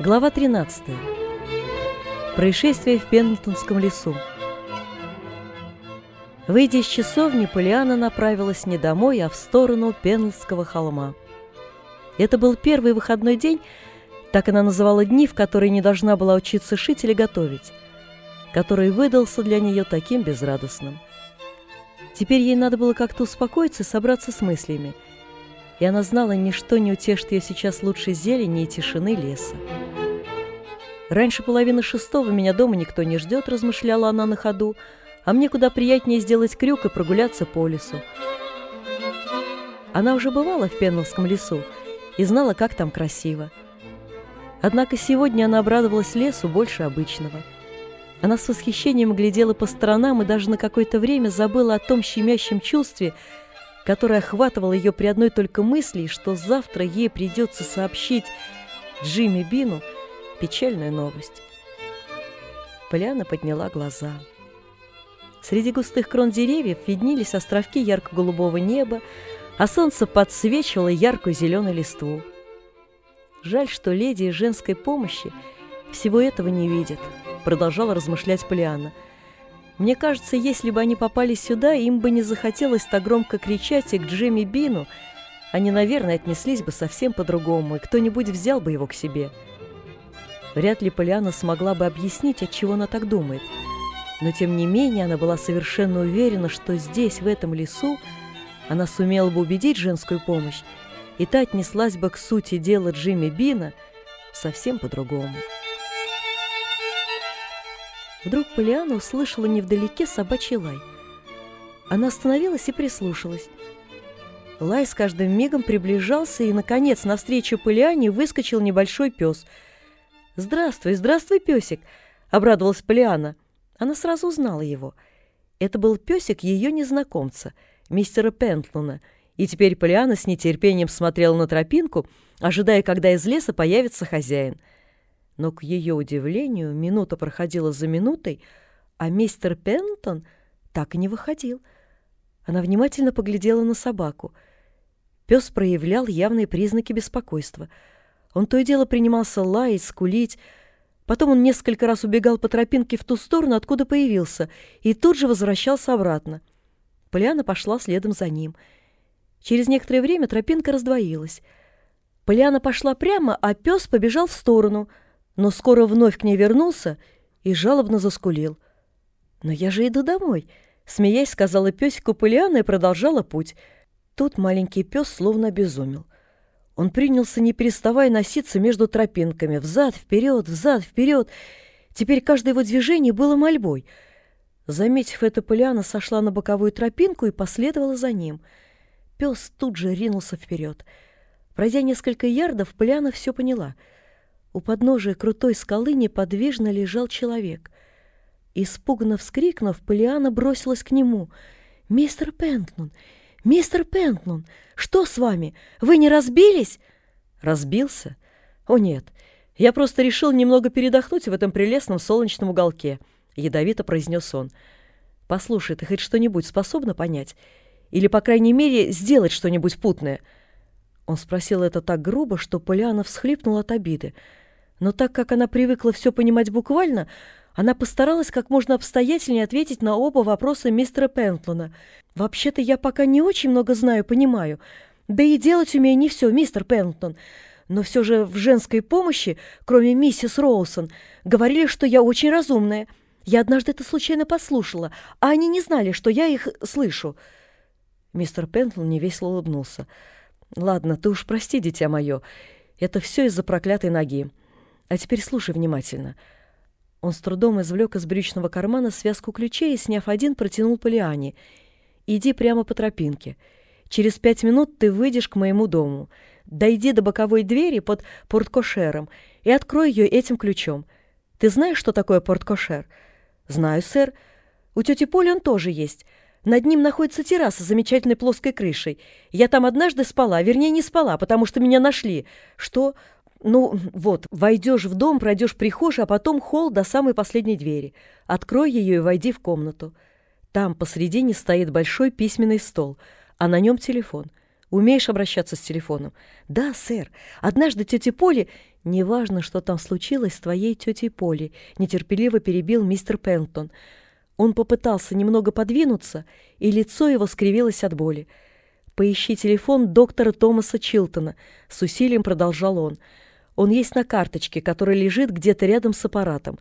Глава 13. Происшествие в Пендлтонском лесу. Выйдя из часовни, Полиана направилась не домой, а в сторону Пендлского холма. Это был первый выходной день, так она называла дни, в которые не должна была учиться шить или готовить, который выдался для нее таким безрадостным. Теперь ей надо было как-то успокоиться собраться с мыслями, и она знала, ничто не утешит ее сейчас лучше зелени и тишины леса. Раньше половины шестого меня дома никто не ждет, размышляла она на ходу, а мне куда приятнее сделать крюк и прогуляться по лесу. Она уже бывала в Пеннелском лесу и знала, как там красиво. Однако сегодня она обрадовалась лесу больше обычного. Она с восхищением глядела по сторонам и даже на какое-то время забыла о том щемящем чувстве, которое охватывало ее при одной только мысли, что завтра ей придется сообщить Джимми Бину – Печальная новость. Поляна подняла глаза. Среди густых крон деревьев виднелись островки ярко-голубого неба, а солнце подсвечивало яркую зеленую листву. Жаль, что леди из женской помощи всего этого не видят, продолжала размышлять Полиана. Мне кажется, если бы они попали сюда, им бы не захотелось так громко кричать и к Джимми Бину, они, наверное, отнеслись бы совсем по-другому, и кто-нибудь взял бы его к себе. — Вряд ли Полиана смогла бы объяснить, от чего она так думает. Но тем не менее она была совершенно уверена, что здесь, в этом лесу, она сумела бы убедить женскую помощь, и та отнеслась бы к сути дела Джимми Бина совсем по-другому. Вдруг Полиана услышала невдалеке собачий лай. Она остановилась и прислушалась. Лай с каждым мигом приближался, и, наконец, навстречу Полиане выскочил небольшой пес — «Здравствуй, здравствуй, песик!» — обрадовалась Полиана. Она сразу узнала его. Это был песик ее незнакомца, мистера Пентлона, и теперь Полиана с нетерпением смотрела на тропинку, ожидая, когда из леса появится хозяин. Но, к ее удивлению, минута проходила за минутой, а мистер Пентлон так и не выходил. Она внимательно поглядела на собаку. Пес проявлял явные признаки беспокойства — он то и дело принимался лаять, скулить. Потом он несколько раз убегал по тропинке в ту сторону, откуда появился, и тут же возвращался обратно. Полиана пошла следом за ним. Через некоторое время тропинка раздвоилась. Полиана пошла прямо, а пес побежал в сторону, но скоро вновь к ней вернулся и жалобно заскулил. «Но я же иду домой», — смеясь сказала песику Полиана и продолжала путь. Тут маленький пес словно обезумел. Он принялся, не переставая носиться между тропинками, взад, вперед, взад, вперед. Теперь каждое его движение было мольбой. Заметив это, Полиана сошла на боковую тропинку и последовала за ним. Пес тут же ринулся вперед. Пройдя несколько ярдов, Полиана все поняла. У подножия крутой скалы неподвижно лежал человек. Испуганно вскрикнув, Полиана бросилась к нему. «Мистер Пентнун! «Мистер Пентлон, что с вами? Вы не разбились?» «Разбился? О нет, я просто решил немного передохнуть в этом прелестном солнечном уголке», — ядовито произнес он. «Послушай, ты хоть что-нибудь способна понять? Или, по крайней мере, сделать что-нибудь путное?» Он спросил это так грубо, что Полиана всхлипнула от обиды. Но так как она привыкла все понимать буквально, она постаралась как можно обстоятельнее ответить на оба вопроса мистера Пентлона. «Вообще-то я пока не очень много знаю, понимаю. Да и делать умею не все, мистер Пентлон. Но все же в женской помощи, кроме миссис Роусон, говорили, что я очень разумная. Я однажды это случайно послушала, а они не знали, что я их слышу». Мистер Пентлон невесело улыбнулся. «Ладно, ты уж прости, дитя мое. Это все из-за проклятой ноги. А теперь слушай внимательно». Он с трудом извлек из брючного кармана связку ключей и, сняв один, протянул Полиане. «Иди прямо по тропинке. Через пять минут ты выйдешь к моему дому. Дойди до боковой двери под порткошером и открой ее этим ключом. Ты знаешь, что такое порткошер?» «Знаю, сэр. У тети Поли он тоже есть. Над ним находится терраса с замечательной плоской крышей. Я там однажды спала, вернее, не спала, потому что меня нашли. Что? Ну, вот, войдешь в дом, пройдешь прихожую, а потом холл до самой последней двери. Открой ее и войди в комнату. Там посредине стоит большой письменный стол, а на нем телефон. Умеешь обращаться с телефоном? Да, сэр. Однажды тете Поле... «Неважно, что там случилось с твоей тетей Поли», — нетерпеливо перебил мистер Пентон. Он попытался немного подвинуться, и лицо его скривилось от боли. «Поищи телефон доктора Томаса Чилтона», — с усилием продолжал он. «Он есть на карточке, которая лежит где-то рядом с аппаратом.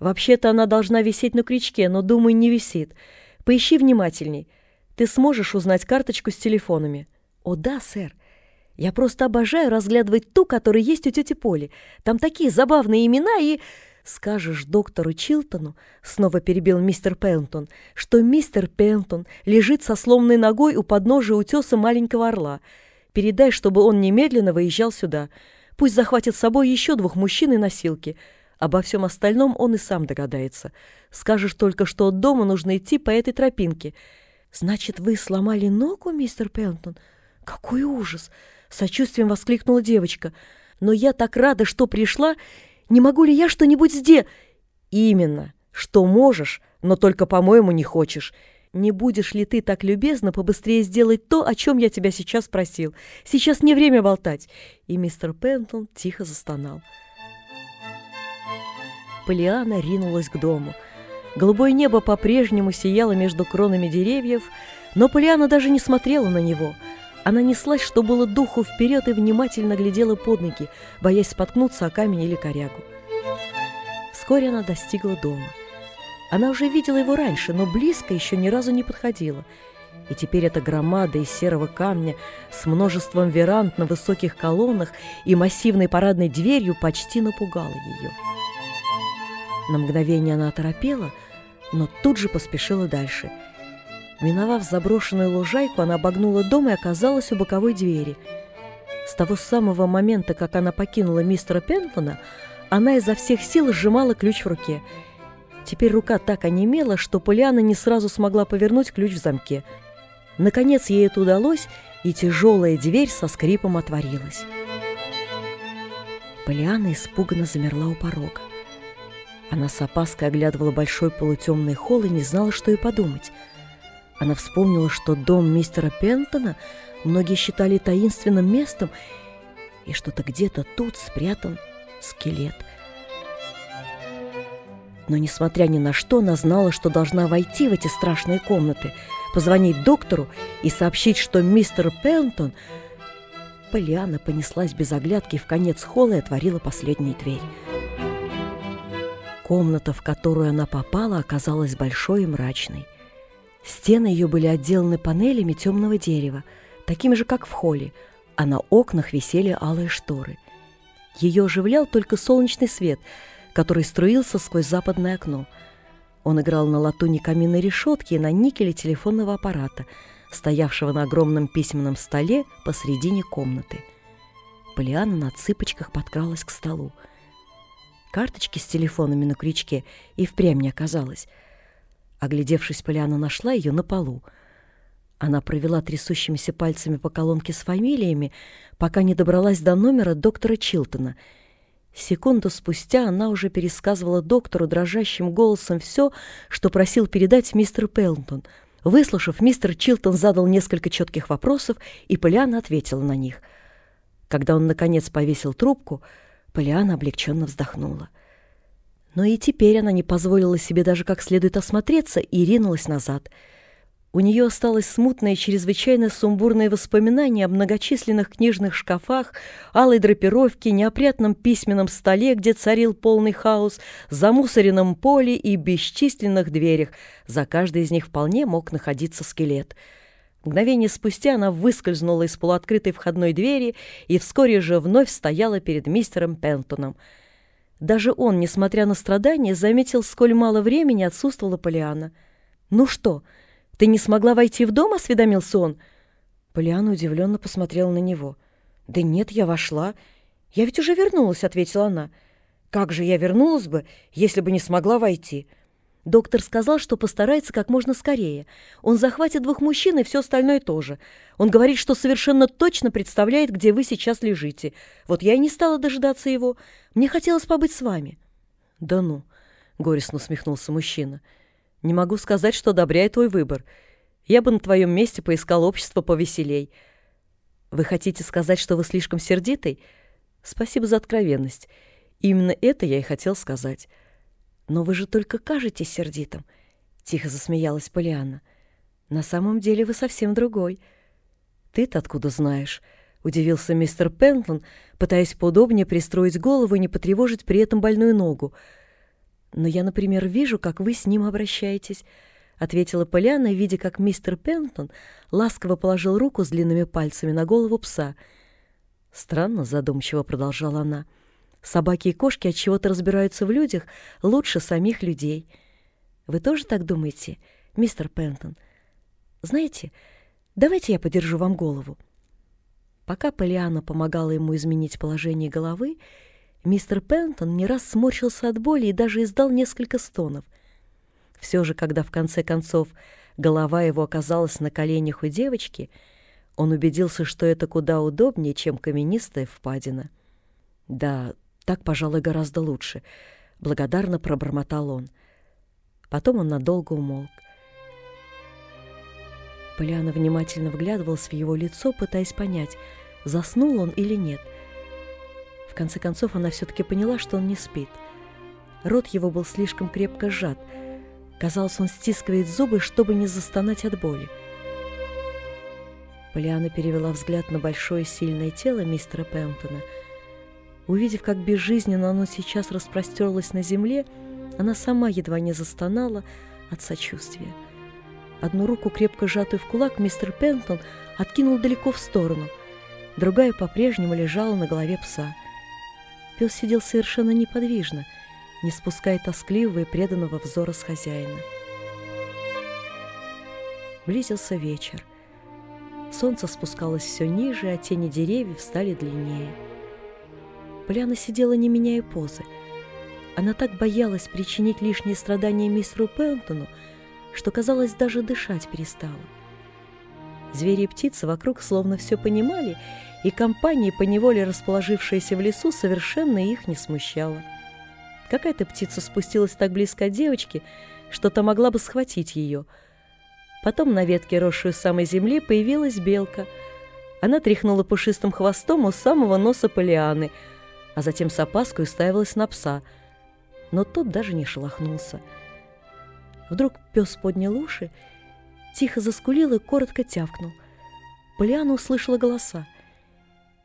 Вообще-то она должна висеть на крючке, но, думаю, не висит. Поищи внимательней. Ты сможешь узнать карточку с телефонами?» «О да, сэр. Я просто обожаю разглядывать ту, которая есть у тети Поли. Там такие забавные имена и...» «Скажешь доктору Чилтону, — снова перебил мистер Пентон, — что мистер Пентон лежит со сломанной ногой у подножия утеса маленького орла. Передай, чтобы он немедленно выезжал сюда. Пусть захватит с собой еще двух мужчин и носилки. Обо всем остальном он и сам догадается. Скажешь только, что от дома нужно идти по этой тропинке. Значит, вы сломали ногу, мистер Пентон? Какой ужас! Сочувствием воскликнула девочка. Но я так рада, что пришла. Не могу ли я что-нибудь сделать? Именно, что можешь, но только, по-моему, не хочешь. Не будешь ли ты так любезно побыстрее сделать то, о чем я тебя сейчас просил? Сейчас не время болтать. И мистер Пентон тихо застонал. Полиана ринулась к дому. Голубое небо по-прежнему сияло между кронами деревьев, но Полиана даже не смотрела на него. Она неслась, что было духу, вперед и внимательно глядела под ноги, боясь споткнуться о камень или корягу. Вскоре она достигла дома. Она уже видела его раньше, но близко еще ни разу не подходила. И теперь эта громада из серого камня с множеством веранд на высоких колоннах и массивной парадной дверью почти напугала ее. На мгновение она оторопела, но тут же поспешила дальше. Миновав заброшенную лужайку, она обогнула дом и оказалась у боковой двери. С того самого момента, как она покинула мистера Пентона, она изо всех сил сжимала ключ в руке. Теперь рука так онемела, что Полиана не сразу смогла повернуть ключ в замке. Наконец ей это удалось, и тяжелая дверь со скрипом отворилась. Полиана испуганно замерла у порога. Она с опаской оглядывала большой полутемный холл и не знала, что и подумать. Она вспомнила, что дом мистера Пентона многие считали таинственным местом, и что-то где-то тут спрятан скелет. Но, несмотря ни на что, она знала, что должна войти в эти страшные комнаты, позвонить доктору и сообщить, что мистер Пентон... Полиана понеслась без оглядки в конец холла и отворила последнюю дверь. Комната, в которую она попала, оказалась большой и мрачной. Стены ее были отделаны панелями темного дерева, такими же, как в холле, а на окнах висели алые шторы. Ее оживлял только солнечный свет, который струился сквозь западное окно. Он играл на латуни каминной решетки и на никеле телефонного аппарата, стоявшего на огромном письменном столе посредине комнаты. Полиана на цыпочках подкралась к столу. Карточки с телефонами на крючке и впрямь не оказалось. Оглядевшись, Поляна нашла ее на полу. Она провела трясущимися пальцами по колонке с фамилиями, пока не добралась до номера доктора Чилтона. Секунду спустя она уже пересказывала доктору дрожащим голосом все, что просил передать мистер Пелтон. Выслушав, мистер Чилтон задал несколько четких вопросов, и Поляна ответила на них. Когда он, наконец, повесил трубку, Полиана облегченно вздохнула. Но и теперь она не позволила себе даже как следует осмотреться и ринулась назад. У нее осталось смутное и чрезвычайно сумбурное воспоминание о многочисленных книжных шкафах, алой драпировке, неопрятном письменном столе, где царил полный хаос, замусоренном поле и бесчисленных дверях. За каждой из них вполне мог находиться скелет — Мгновение спустя она выскользнула из полуоткрытой входной двери и вскоре же вновь стояла перед мистером Пентоном. Даже он, несмотря на страдания, заметил, сколь мало времени отсутствовала Полиана. «Ну что, ты не смогла войти в дом?» — осведомился он. Полиана удивленно посмотрела на него. «Да нет, я вошла. Я ведь уже вернулась», — ответила она. «Как же я вернулась бы, если бы не смогла войти?» Доктор сказал, что постарается как можно скорее. Он захватит двух мужчин и все остальное тоже. Он говорит, что совершенно точно представляет, где вы сейчас лежите. Вот я и не стала дожидаться его. Мне хотелось побыть с вами». «Да ну», — горестно усмехнулся мужчина. «Не могу сказать, что одобряю твой выбор. Я бы на твоем месте поискал общество повеселей. Вы хотите сказать, что вы слишком сердитый?» Спасибо за откровенность. Именно это я и хотел сказать. Но вы же только кажетесь сердитым, тихо засмеялась Полианна. На самом деле вы совсем другой. Ты-то откуда знаешь? Удивился мистер Пентлон, пытаясь поудобнее пристроить голову и не потревожить при этом больную ногу. Но я, например, вижу, как вы с ним обращаетесь, ответила Поляна, видя, как мистер Пентлон ласково положил руку с длинными пальцами на голову пса. Странно, задумчиво продолжала она. Собаки и кошки от чего-то разбираются в людях лучше самих людей. Вы тоже так думаете, мистер Пентон? Знаете, давайте я подержу вам голову. Пока Полиана помогала ему изменить положение головы, мистер Пентон не раз сморщился от боли и даже издал несколько стонов. Все же, когда в конце концов голова его оказалась на коленях у девочки, он убедился, что это куда удобнее, чем каменистая впадина. «Да, так, пожалуй, гораздо лучше», — благодарно пробормотал он. Потом он надолго умолк. Поляна внимательно вглядывалась в его лицо, пытаясь понять, заснул он или нет. В конце концов она все-таки поняла, что он не спит. Рот его был слишком крепко сжат. Казалось, он стискивает зубы, чтобы не застонать от боли. Полиана перевела взгляд на большое сильное тело мистера Пэмптона. Увидев, как безжизненно оно сейчас распростерлось на земле, она сама едва не застонала от сочувствия. Одну руку, крепко сжатую в кулак, мистер Пентон откинул далеко в сторону. Другая по-прежнему лежала на голове пса. Пес сидел совершенно неподвижно, не спуская тоскливого и преданного взора с хозяина. Близился вечер. Солнце спускалось все ниже, а тени деревьев стали длиннее. Поляна сидела, не меняя позы. Она так боялась причинить лишние страдания мистеру Пентону, что, казалось, даже дышать перестала. Звери и птицы вокруг словно все понимали, и компания, поневоле расположившаяся в лесу, совершенно их не смущала. Какая-то птица спустилась так близко от девочки, что та могла бы схватить ее. Потом на ветке, росшей у самой земли, появилась белка. Она тряхнула пушистым хвостом у самого носа Полианы, а затем с опаской уставилась на пса. Но тот даже не шелохнулся. Вдруг пес поднял уши, тихо заскулил и коротко тявкнул. Полиана услышала голоса.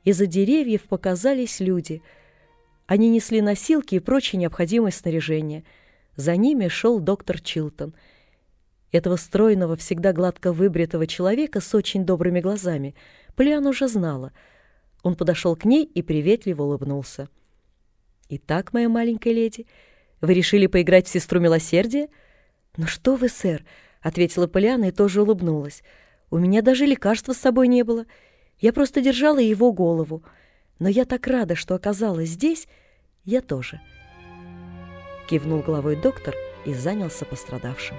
Из-за деревьев показались люди. Они несли носилки и прочее необходимое снаряжение. За ними шел доктор Чилтон. Этого стройного, всегда гладко выбритого человека с очень добрыми глазами Полиана уже знала. Он подошел к ней и приветливо улыбнулся. «Итак, моя маленькая леди, вы решили поиграть в сестру милосердия?» «Ну что вы, сэр?» — ответила Полиана и тоже улыбнулась. «У меня даже лекарства с собой не было. Я просто держала его голову. Но я так рада, что оказалась здесь. Я тоже». Кивнул головой доктор и занялся пострадавшим.